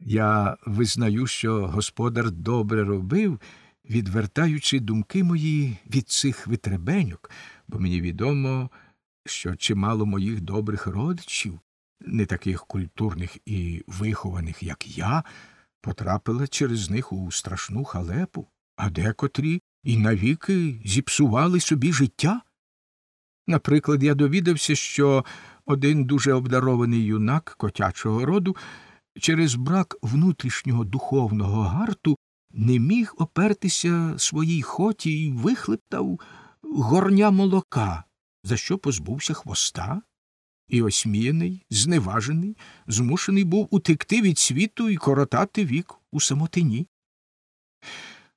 Я визнаю, що господар добре робив, відвертаючи думки мої від цих витребеньок, бо мені відомо, що чимало моїх добрих родичів, не таких культурних і вихованих, як я, потрапили через них у страшну халепу, а декотрі і навіки зіпсували собі життя. Наприклад, я довідався, що один дуже обдарований юнак котячого роду через брак внутрішнього духовного гарту не міг опертися своїй хоті і вихлептав горня молока, за що позбувся хвоста, і осміяний, зневажений, змушений був утекти від світу і коротати вік у самотині.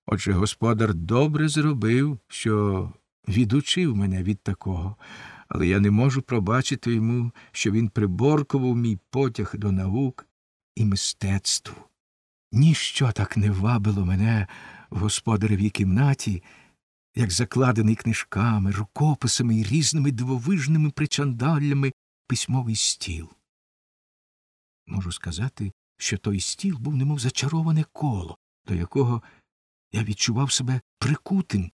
Отже, господар добре зробив, що відучив мене від такого, але я не можу пробачити йому, що він приборкував мій потяг до наук і мистецтву. Ніщо так не вабило мене в господаревій кімнаті, як закладений книжками, рукописами і різними дивовижними причандаллями письмовий стіл. Можу сказати, що той стіл був немов зачароване коло, до якого я відчував себе прикутим,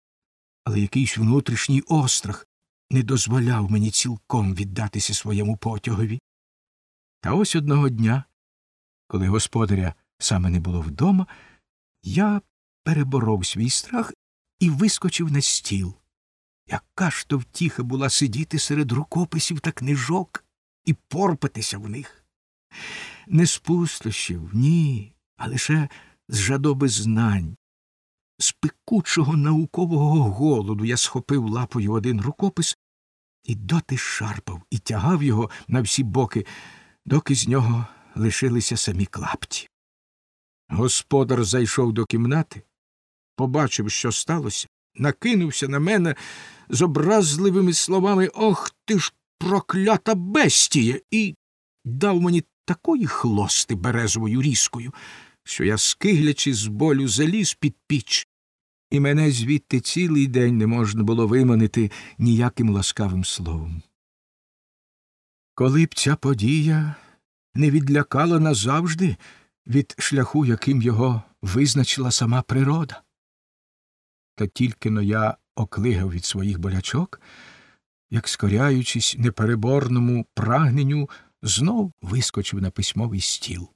але якийсь внутрішній острах не дозволяв мені цілком віддатися своєму потягові. Та ось одного дня, коли господаря саме не було вдома, я переборов свій страх і вискочив на стіл. Яка ж то втіха була сидіти серед рукописів та книжок і порпатися в них. Не з пустощів, ні, а лише з жадоби знань. З пекучого наукового голоду я схопив лапою один рукопис і доти шарпав і тягав його на всі боки, доки з нього лишилися самі клапті. Господар зайшов до кімнати, побачив, що сталося, накинувся на мене з образливими словами Ох ти ж проклята бестія! і дав мені такої хлости березовою різкою, що я, скиглячи з болю, заліз під піч, і мене звідти цілий день не можна було виманити ніяким ласкавим словом. Коли б ця подія не відлякала назавжди від шляху, яким його визначила сама природа. Та тільки но я оклигав від своїх болячок, як, скоряючись непереборному прагненню, знов вискочив на письмовий стіл.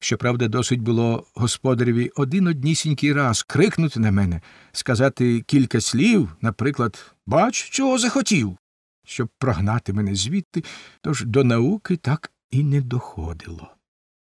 Щоправда, досить було господареві один однісінький раз крикнути на мене, сказати кілька слів, наприклад, бач, чого захотів, щоб прогнати мене звідти, тож до науки так і не доходило.